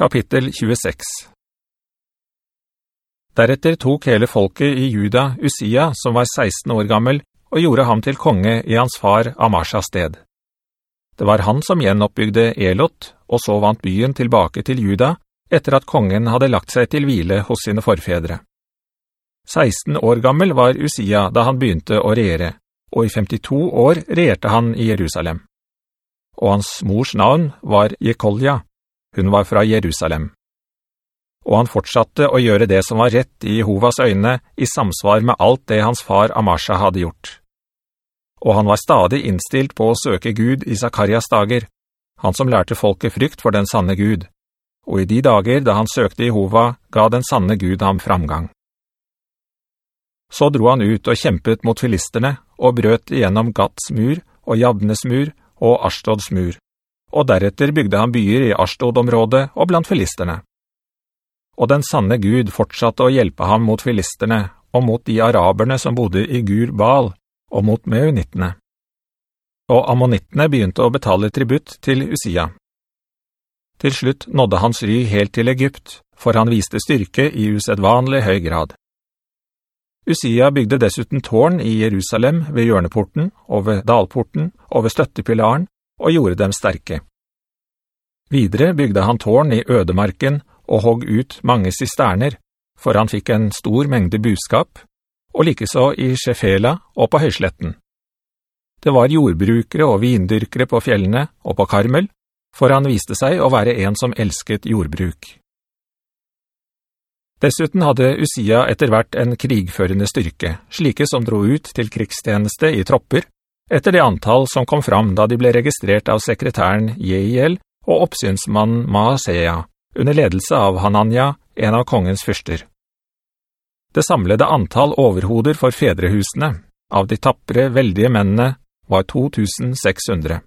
Kapittel 26 Deretter tok hele folket i Juda Usia, som var 16 år gammel, og gjorde ham til konge i hans far Amashas sted. Det var han som gjenoppbygde Elot, og så vant byen tilbake til Juda, etter at kongen hadde lagt seg til hvile hos sine forfedre. 16 år gammel var Usia da han begynte å regjere, og i 52 år regjerte han i Jerusalem. Og hans mors navn var Jekolja, hun var fra Jerusalem og han fortsatte å gjøre det som var rett i Jehovas øyne i samsvar med alt det hans far Amasha hadde gjort. Og han var stadig innstilt på å søke Gud i Zakarias dager, han som lærte folket frykt for den sanne Gud, og i de dager da han søkte Jehova ga den sanne Gud ham framgang. Så dro han ut og kjempet mot filisterne, og brøt igjennom Gats mur, og Jabnes mur, og Ashtods mur, og deretter bygde han byer i Arstod-området og blant filisterne og den sanne Gud fortsatte å hjelpe ham mot filisterne, og mot de araberne som bodde i Gur Baal, og mot meunittene. Og ammonittene begynte å betale tributt til Usia. Til slutt nådde hans ry helt til Egypt, for han viste styrke i usedvanlig høy grad. Usia bygde dessuten tårn i Jerusalem ved hjørneporten, og ved dalporten, og ved støttepilaren, og gjorde dem sterke. Videre bygde han tårn i ødemarken og hogg ut mange cisterner, for han fikk en stor mengde buskap, og likeså i Shefela og på høysletten. Det var jordbrukere og vindyrkere på fjellene og på Karmel, for han viste seg å være en som elsket jordbruk. Dessuten hadde Usia etter hvert en krigførende styrke, slike som dro ut til krigstjeneste i tropper, etter det antall som kom fram da de ble registrert av sekretæren Jeiel og oppsynsmannen Maasea under ledelse av Hanania, en av kongens fyrster. Det samlede antall overhoder for fedrehusene, av de tappere, veldige mennene, var 2600.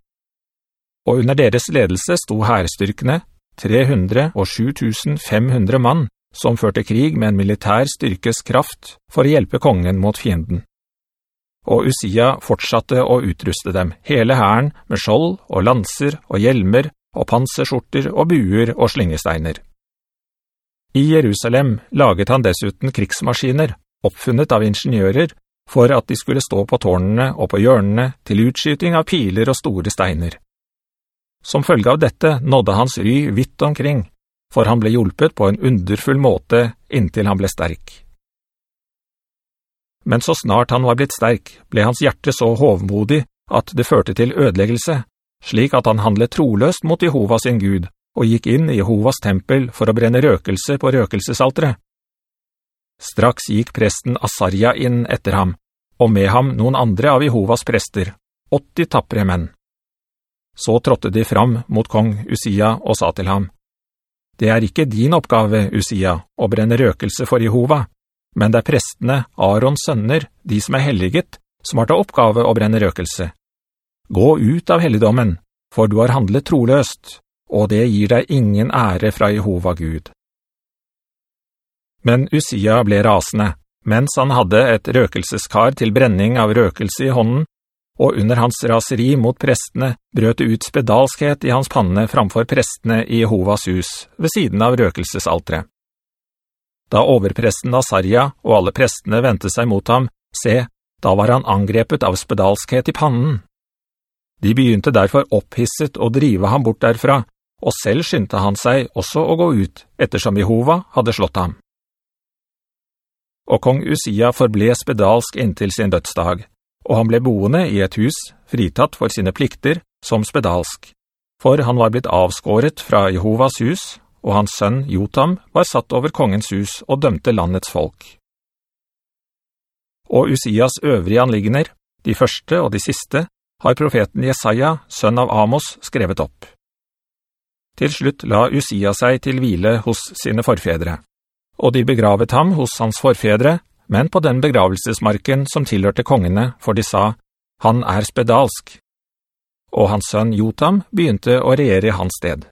Og under deres ledelse sto herstyrkene, 300 og 7500 mann, som førte krig med en militær styrkes kraft for å hjelpe kongen mot fienden. Og Usia fortsatte å utruste dem, hele herren, med skjold og lanser og hjelmer og panserskjorter og buer og slingesteiner. I Jerusalem laget han dessuten krigsmaskiner, oppfunnet av ingeniører, for at de skulle stå på tårnene og på hjørnene til utskyting av piler og store steiner. Som følge av dette nådde hans ry vitt omkring, for han ble hjulpet på en underfull måte inntil han ble sterk. Men så snart han var blitt sterk, ble hans hjerte så hovmodig at det førte til ødeleggelse, slik at han handlet troløst mot Jehova sin Gud, og gikk inn i Jehovas tempel for å brenne røkelse på røkelsesaltere. Straks gikk presten Asarja inn etter ham, og med ham noen andre av Jehovas prester, 80 tappere menn. Så trådte de fram mot kong Usia og sa til ham, «Det er ikke din oppgave, Usia, å brenne røkelse for Jehova, men det er prestene, Arons sønner, de som er helliget, som har til oppgave å brenne røkelse. Gå ut av helligdommen, for du har handlet troløst, og det gir deg ingen ære fra Jehova Gud. Men Usia ble rasende, mens han hadde et røkelseskar til brenning av røkelse i hånden, og under hans raseri mot prestene brøt det ut spedalskhet i hans panne framfor prestene i Jehovas hus, ved siden av røkelsesaltre. Da overpresten Nazaria og alle prestene ventet seg mot ham, se, da var han angrepet av spedalskhet i pannen. De begynte derfor opphisset å drive ham bort derfra, og selv skyndte han seg også å gå ut, ettersom Jehova hadde slått ham. Og kong Usia forble spedalsk inntil sin dødsdag, og han ble boende i et hus, fritatt for sine plikter, som spedalsk, for han var blitt avskåret fra Jehovas hus, og hans sønn Jotam var satt over kongens hus og dømte landets folk. Og Usias øvrige anliggender, de første og de siste, har profeten Jesaja, sønn av Amos, skrevet opp. Til slutt la Usia seg til hvile hos sine forfedre, og de begravet ham hos hans forfedre, men på den begravelsesmarken som tilhørte kongene, for de sa, «Han er spedalsk». Og hans sønn Jotam begynte å regjere i hans sted.